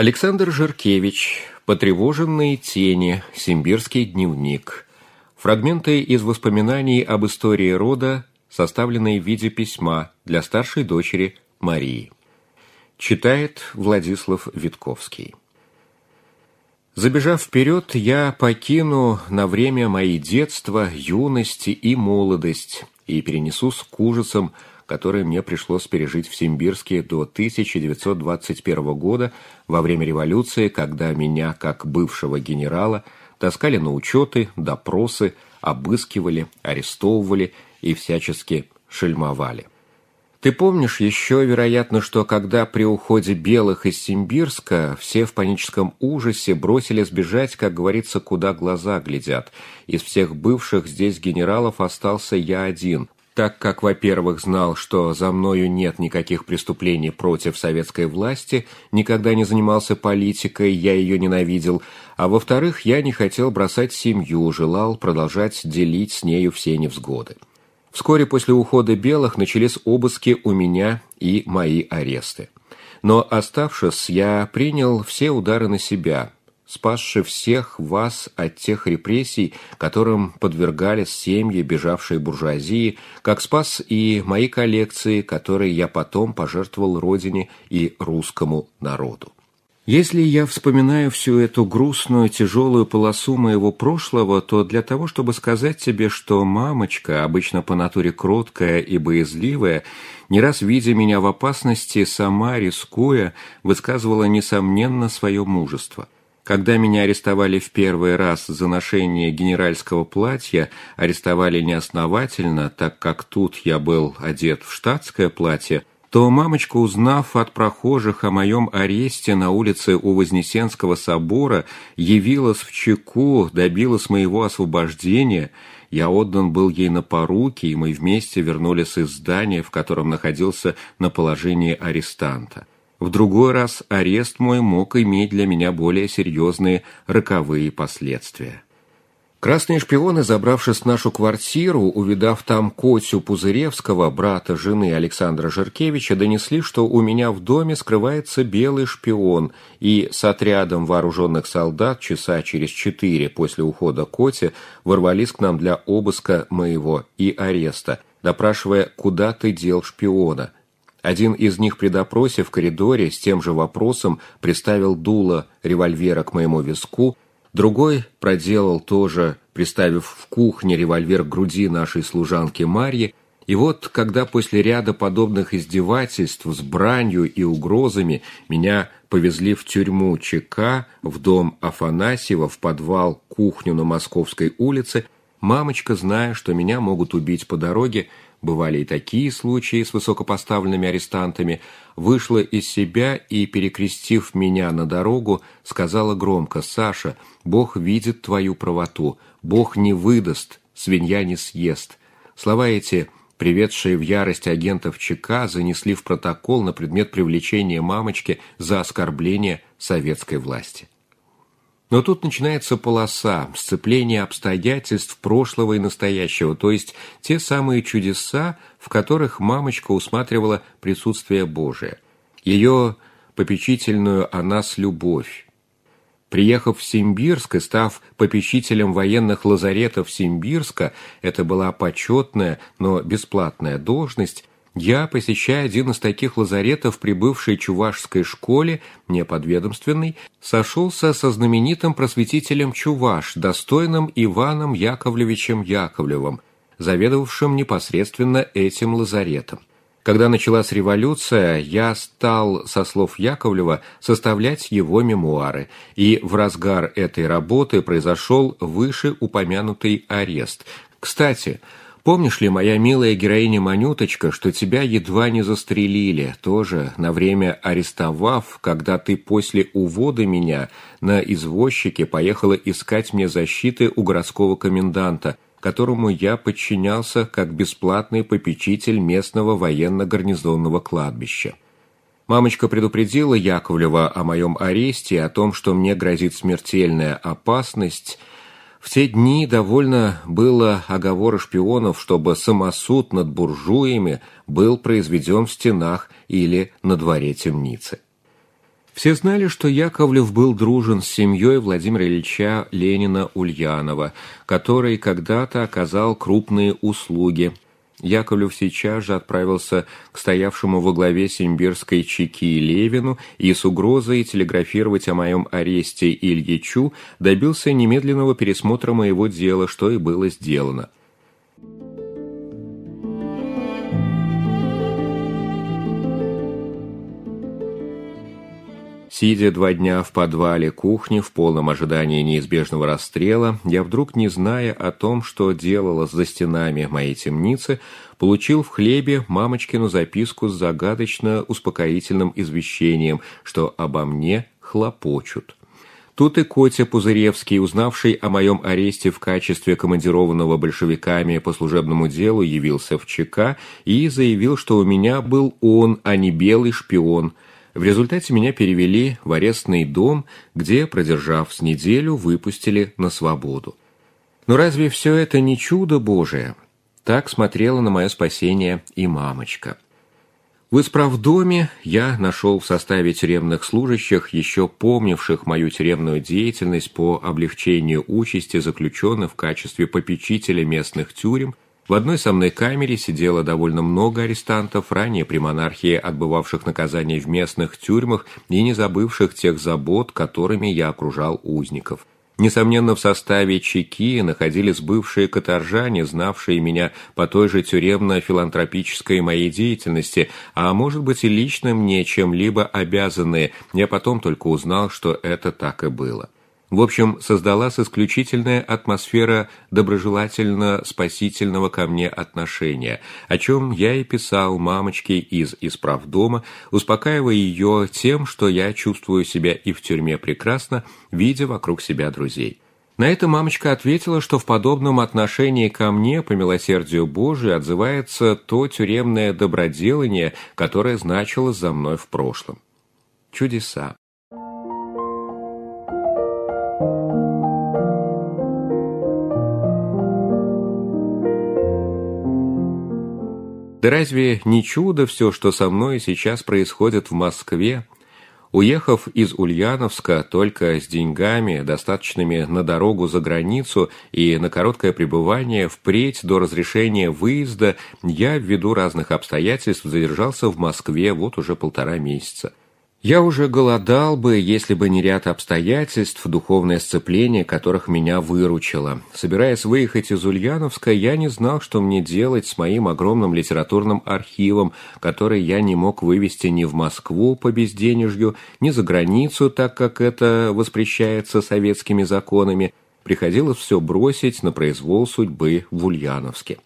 Александр Жиркевич. Потревоженные тени. Симбирский дневник. Фрагменты из воспоминаний об истории рода, составленные в виде письма для старшей дочери Марии. Читает Владислав Витковский. Забежав вперед, я покину на время мои детство, юность и молодость и перенесу с ужасом, который мне пришлось пережить в Симбирске до 1921 года во время революции, когда меня, как бывшего генерала, таскали на учеты, допросы, обыскивали, арестовывали и всячески шельмовали. Ты помнишь еще, вероятно, что когда при уходе белых из Симбирска все в паническом ужасе бросились бежать, как говорится, куда глаза глядят. Из всех бывших здесь генералов остался я один, так как, во-первых, знал, что за мною нет никаких преступлений против советской власти, никогда не занимался политикой, я ее ненавидел, а во-вторых, я не хотел бросать семью, желал продолжать делить с нею все невзгоды. Вскоре после ухода белых начались обыски у меня и мои аресты. Но оставшись, я принял все удары на себя, спасши всех вас от тех репрессий, которым подвергались семьи бежавшей буржуазии, как спас и мои коллекции, которые я потом пожертвовал родине и русскому народу. Если я вспоминаю всю эту грустную, тяжелую полосу моего прошлого, то для того, чтобы сказать тебе, что мамочка, обычно по натуре кроткая и боязливая, не раз видя меня в опасности, сама, рискуя, высказывала, несомненно, свое мужество. Когда меня арестовали в первый раз за ношение генеральского платья, арестовали неосновательно, так как тут я был одет в штатское платье, то мамочка, узнав от прохожих о моем аресте на улице у Вознесенского собора, явилась в чеку, добилась моего освобождения. Я отдан был ей на поруки, и мы вместе вернулись из здания, в котором находился на положении арестанта. В другой раз арест мой мог иметь для меня более серьезные роковые последствия. Красные шпионы, забравшись в нашу квартиру, увидав там Котю Пузыревского, брата жены Александра Жиркевича, донесли, что у меня в доме скрывается белый шпион, и с отрядом вооруженных солдат часа через четыре после ухода Коти ворвались к нам для обыска моего и ареста, допрашивая, куда ты дел шпиона. Один из них при допросе в коридоре с тем же вопросом приставил дуло револьвера к моему виску, Другой проделал тоже, приставив в кухне револьвер к груди нашей служанки Марьи, и вот, когда после ряда подобных издевательств с бранью и угрозами меня повезли в тюрьму ЧК, в дом Афанасьева, в подвал, кухню на Московской улице, мамочка, зная, что меня могут убить по дороге, бывали и такие случаи с высокопоставленными арестантами, вышла из себя и, перекрестив меня на дорогу, сказала громко «Саша, Бог видит твою правоту, Бог не выдаст, свинья не съест». Слова эти, приведшие в ярость агентов ЧК, занесли в протокол на предмет привлечения мамочки за оскорбление советской власти. Но тут начинается полоса, сцепление обстоятельств прошлого и настоящего, то есть те самые чудеса, в которых мамочка усматривала присутствие Божие. Ее попечительную о нас любовь. Приехав в Симбирск и став попечителем военных лазаретов Симбирска, это была почетная, но бесплатная должность, я, посещая один из таких лазаретов при бывшей чувашской школе, неподведомственной, сошелся со знаменитым просветителем Чуваш, достойным Иваном Яковлевичем Яковлевым, заведовавшим непосредственно этим лазаретом. Когда началась революция, я стал, со слов Яковлева, составлять его мемуары, и в разгар этой работы произошел вышеупомянутый арест. Кстати, Помнишь ли, моя милая героиня Манюточка, что тебя едва не застрелили, тоже на время арестовав, когда ты после увода меня на извозчике поехала искать мне защиты у городского коменданта, которому я подчинялся как бесплатный попечитель местного военно-гарнизонного кладбища. Мамочка предупредила Яковлева о моем аресте и о том, что мне грозит смертельная опасность – в те дни довольно было оговора шпионов, чтобы самосуд над буржуями был произведен в стенах или на дворе темницы. Все знали, что Яковлев был дружен с семьей Владимира Ильича Ленина-Ульянова, который когда-то оказал крупные услуги. Яковлев сейчас же отправился к стоявшему во главе симбирской чеки Левину и с угрозой телеграфировать о моем аресте Ильичу добился немедленного пересмотра моего дела, что и было сделано. Сидя два дня в подвале кухни в полном ожидании неизбежного расстрела, я вдруг, не зная о том, что делалось за стенами моей темницы, получил в хлебе мамочкину записку с загадочно успокоительным извещением, что обо мне хлопочут. Тут и Котя Пузыревский, узнавший о моем аресте в качестве командированного большевиками по служебному делу, явился в ЧК и заявил, что у меня был он, а не белый шпион – в результате меня перевели в арестный дом, где, продержав с неделю, выпустили на свободу. Но разве все это не чудо Божие? Так смотрела на мое спасение и мамочка. В исправдоме я нашел в составе тюремных служащих, еще помнивших мою тюремную деятельность по облегчению участи заключенных в качестве попечителя местных тюрем, в одной со камере сидело довольно много арестантов, ранее при монархии отбывавших наказание в местных тюрьмах и не забывших тех забот, которыми я окружал узников. Несомненно, в составе чеки находились бывшие каторжане, знавшие меня по той же тюремно-филантропической моей деятельности, а может быть и лично мне чем-либо обязанные. Я потом только узнал, что это так и было. В общем, создалась исключительная атмосфера доброжелательно-спасительного ко мне отношения, о чем я и писал мамочке из исправдома, успокаивая ее тем, что я чувствую себя и в тюрьме прекрасно, видя вокруг себя друзей. На это мамочка ответила, что в подобном отношении ко мне, по милосердию Божию, отзывается то тюремное доброделание, которое значилось за мной в прошлом. Чудеса. Да разве не чудо все, что со мной сейчас происходит в Москве? Уехав из Ульяновска только с деньгами, достаточными на дорогу за границу и на короткое пребывание, впредь до разрешения выезда, я ввиду разных обстоятельств задержался в Москве вот уже полтора месяца. Я уже голодал бы, если бы не ряд обстоятельств, духовное сцепление которых меня выручило. Собираясь выехать из Ульяновска, я не знал, что мне делать с моим огромным литературным архивом, который я не мог вывести ни в Москву по безденежью, ни за границу, так как это воспрещается советскими законами. Приходилось все бросить на произвол судьбы в Ульяновске.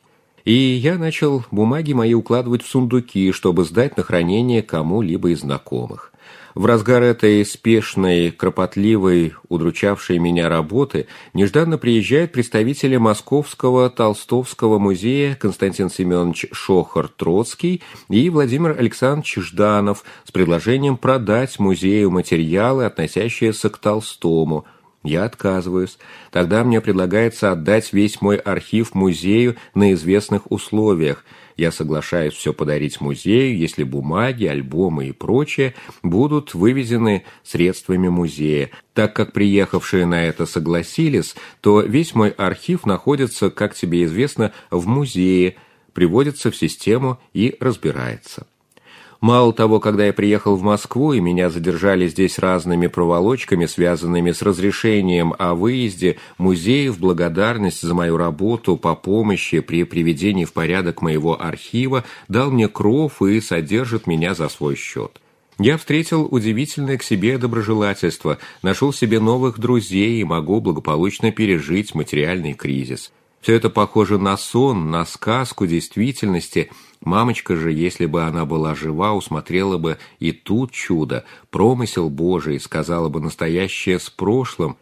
И я начал бумаги мои укладывать в сундуки, чтобы сдать на хранение кому-либо из знакомых. В разгар этой спешной, кропотливой, удручавшей меня работы нежданно приезжают представители Московского Толстовского музея Константин Семенович Шохар-Троцкий и Владимир Александрович Жданов с предложением продать музею материалы, относящиеся к Толстому. Я отказываюсь. Тогда мне предлагается отдать весь мой архив музею на известных условиях – я соглашаюсь все подарить музею, если бумаги, альбомы и прочее будут вывезены средствами музея. Так как приехавшие на это согласились, то весь мой архив находится, как тебе известно, в музее, приводится в систему и разбирается. Мало того, когда я приехал в Москву и меня задержали здесь разными проволочками, связанными с разрешением о выезде, музей в благодарность за мою работу по помощи при приведении в порядок моего архива дал мне кров и содержит меня за свой счет. Я встретил удивительное к себе доброжелательство, нашел себе новых друзей и могу благополучно пережить материальный кризис. Все это похоже на сон, на сказку действительности. Мамочка же, если бы она была жива, усмотрела бы и тут чудо, промысел Божий, сказала бы настоящее с прошлым.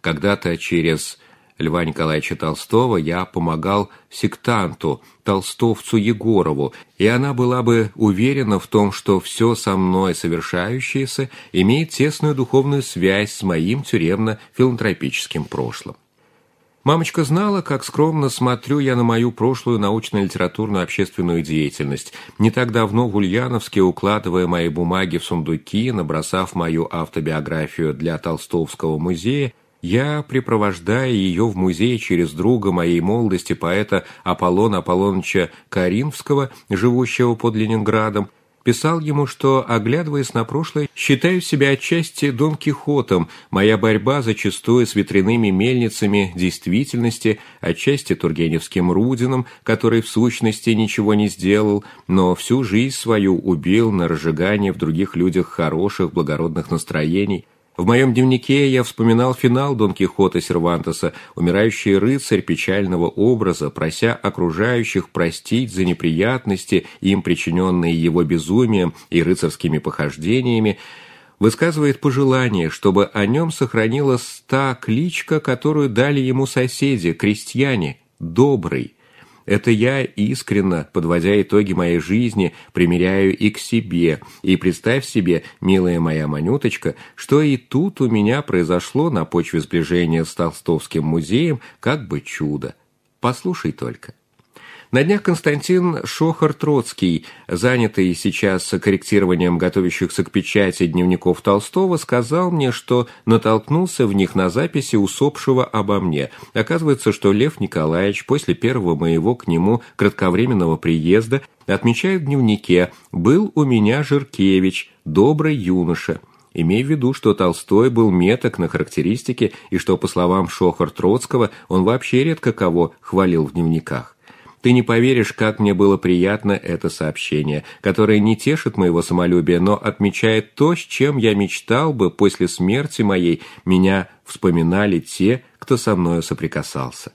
Когда-то через Льва Николаевича Толстого я помогал сектанту, толстовцу Егорову, и она была бы уверена в том, что все со мной совершающееся имеет тесную духовную связь с моим тюремно-филантропическим прошлым. Мамочка знала, как скромно смотрю я на мою прошлую научно-литературную общественную деятельность. Не так давно в Ульяновске, укладывая мои бумаги в сундуки, набросав мою автобиографию для Толстовского музея, я, припровождая ее в музей через друга моей молодости, поэта Аполлона Аполлоновича Каринского, живущего под Ленинградом, писал ему, что, оглядываясь на прошлое, считаю себя отчасти Дон Кихотом, моя борьба зачастую с ветряными мельницами действительности, отчасти Тургеневским Рудином, который в сущности ничего не сделал, но всю жизнь свою убил на разжигание в других людях хороших, благородных настроений, в моем дневнике я вспоминал финал Дон Кихота Сервантеса, умирающий рыцарь печального образа, прося окружающих простить за неприятности, им причиненные его безумием и рыцарскими похождениями, высказывает пожелание, чтобы о нем сохранилась та кличка, которую дали ему соседи, крестьяне, «добрый», это я искренно, подводя итоги моей жизни, примеряю и к себе. И представь себе, милая моя Манюточка, что и тут у меня произошло на почве сближения с Толстовским музеем как бы чудо. Послушай только. На днях Константин Шохар-Троцкий, занятый сейчас корректированием готовящихся к печати дневников Толстого, сказал мне, что натолкнулся в них на записи усопшего обо мне. Оказывается, что Лев Николаевич после первого моего к нему кратковременного приезда отмечает в дневнике «Был у меня Жиркевич, добрый юноша». Имея в виду, что Толстой был меток на характеристике и что, по словам Шохар-Троцкого, он вообще редко кого хвалил в дневниках. Ты не поверишь, как мне было приятно это сообщение, которое не тешит моего самолюбия, но отмечает то, с чем я мечтал бы после смерти моей, меня вспоминали те, кто со мною соприкасался.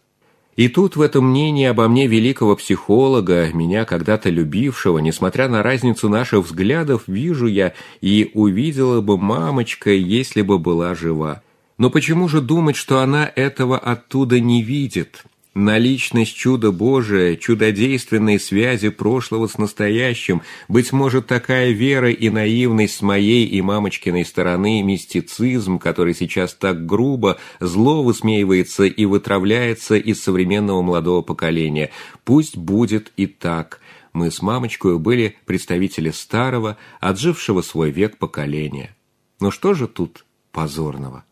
И тут в этом мнении обо мне великого психолога, меня когда-то любившего, несмотря на разницу наших взглядов, вижу я и увидела бы мамочка, если бы была жива. Но почему же думать, что она этого оттуда не видит? Наличность чуда Божия, чудодейственной связи прошлого с настоящим, быть может, такая вера и наивность с моей и мамочкиной стороны, мистицизм, который сейчас так грубо, зло высмеивается и вытравляется из современного молодого поколения. Пусть будет и так. Мы с мамочкой были представители старого, отжившего свой век поколения. Но что же тут позорного?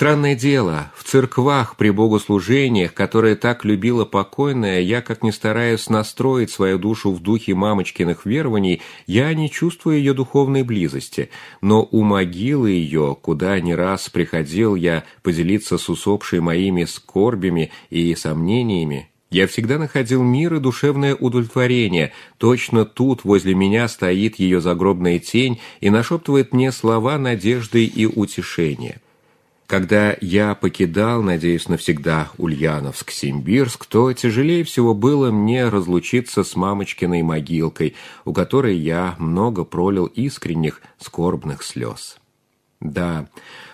Странное дело, в церквах при богослужениях, которые так любила покойная, я, как ни стараюсь настроить свою душу в духе мамочкиных верований, я не чувствую ее духовной близости, но у могилы ее, куда не раз приходил я поделиться с усопшей моими скорбями и сомнениями, я всегда находил мир и душевное удовлетворение. Точно тут, возле меня, стоит ее загробная тень и нашептывает мне слова надежды и утешения. Когда я покидал, надеюсь, навсегда Ульяновск-Симбирск, то тяжелее всего было мне разлучиться с мамочкиной могилкой, у которой я много пролил искренних, скорбных слез. Да,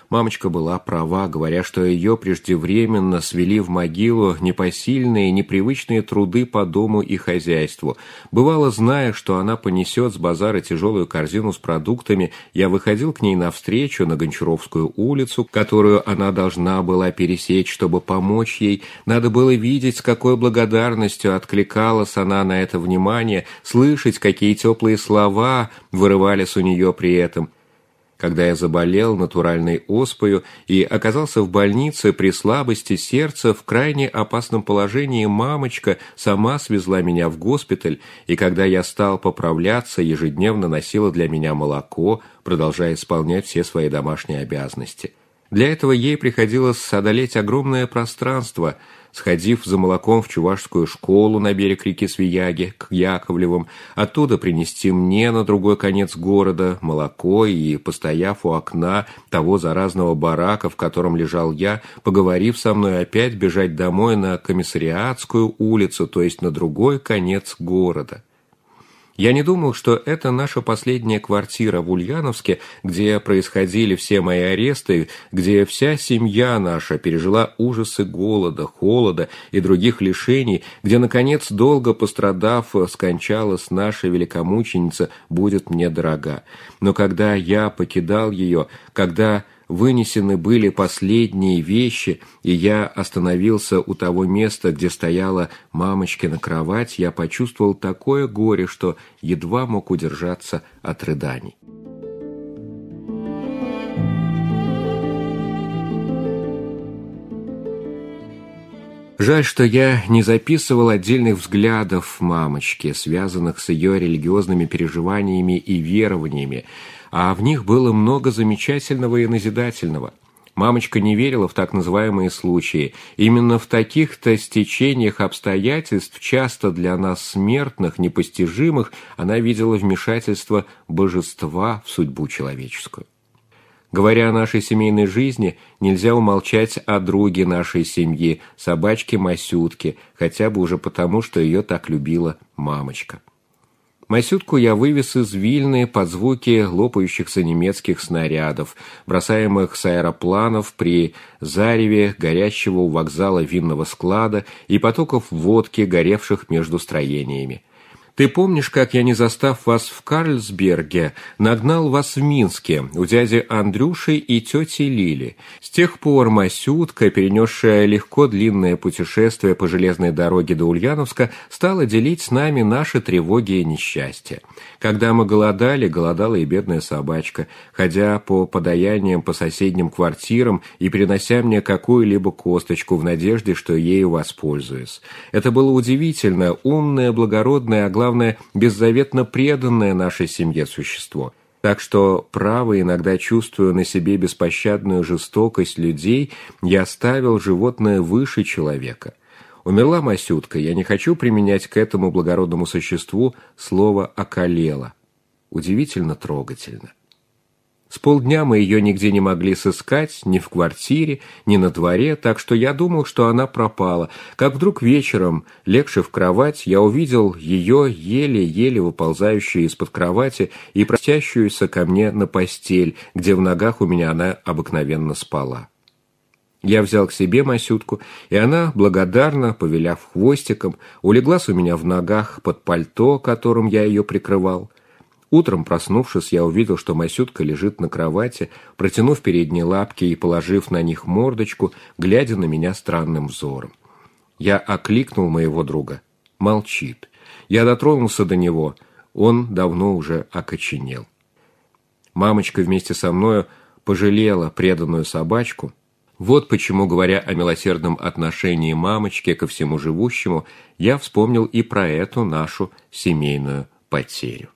Мамочка была права, говоря, что ее преждевременно свели в могилу непосильные, непривычные труды по дому и хозяйству. Бывало, зная, что она понесет с базара тяжелую корзину с продуктами, я выходил к ней навстречу на Гончаровскую улицу, которую она должна была пересечь, чтобы помочь ей. Надо было видеть, с какой благодарностью откликалась она на это внимание, слышать, какие теплые слова вырывались у нее при этом. Когда я заболел натуральной оспою и оказался в больнице при слабости сердца в крайне опасном положении, мамочка сама свезла меня в госпиталь, и когда я стал поправляться, ежедневно носила для меня молоко, продолжая исполнять все свои домашние обязанности. Для этого ей приходилось одолеть огромное пространство – сходив за молоком в чувашскую школу на берег реки Свияги, к Яковлевым, оттуда принести мне на другой конец города молоко и, постояв у окна того заразного барака, в котором лежал я, поговорив со мной, опять бежать домой на Комиссариатскую улицу, то есть на другой конец города. Я не думал, что это наша последняя квартира в Ульяновске, где происходили все мои аресты, где вся семья наша пережила ужасы голода, холода и других лишений, где, наконец, долго пострадав, скончалась наша великомученица, будет мне дорога. Но когда я покидал ее, когда вынесены были последние вещи, и я остановился у того места, где стояла мамочкина кровать, я почувствовал такое горе, что едва мог удержаться от рыданий. Жаль, что я не записывал отдельных взглядов мамочки, связанных с ее религиозными переживаниями и верованиями, а в них было много замечательного и назидательного. Мамочка не верила в так называемые случаи. Именно в таких-то стечениях обстоятельств, часто для нас смертных, непостижимых, она видела вмешательство божества в судьбу человеческую. Говоря о нашей семейной жизни, нельзя умолчать о друге нашей семьи, собачке Масютке, хотя бы уже потому, что ее так любила мамочка. Масютку я вывез из Вильны под звуки лопающихся немецких снарядов, бросаемых с аэропланов при зареве горящего у вокзала винного склада и потоков водки, горевших между строениями. Ты помнишь, как я, не застав вас в Карлсберге, нагнал вас в Минске у дяди Андрюши и тети Лили? С тех пор Масютка, перенесшая легко длинное путешествие по железной дороге до Ульяновска, стала делить с нами наши тревоги и несчастья. Когда мы голодали, голодала и бедная собачка, ходя по подаяниям по соседним квартирам и принося мне какую-либо косточку в надежде, что ею воспользуюсь. Это было удивительно, умное, благородное, а беззаветно преданное нашей семье существо. Так что, право, иногда чувствуя на себе беспощадную жестокость людей, я ставил животное выше человека. Умерла Масютка, я не хочу применять к этому благородному существу слово «околело». Удивительно трогательно. С полдня мы ее нигде не могли сыскать, ни в квартире, ни на дворе, так что я думал, что она пропала. Как вдруг вечером, легши в кровать, я увидел ее еле-еле выползающую из-под кровати и простящуюся ко мне на постель, где в ногах у меня она обыкновенно спала. Я взял к себе Масютку, и она, благодарно, повеляв хвостиком, улеглась у меня в ногах под пальто, которым я ее прикрывал. Утром, проснувшись, я увидел, что Масютка лежит на кровати, протянув передние лапки и положив на них мордочку, глядя на меня странным взором. Я окликнул моего друга. Молчит. Я дотронулся до него. Он давно уже окоченел. Мамочка вместе со мною пожалела преданную собачку. Вот почему, говоря о милосердном отношении мамочки ко всему живущему, я вспомнил и про эту нашу семейную потерю.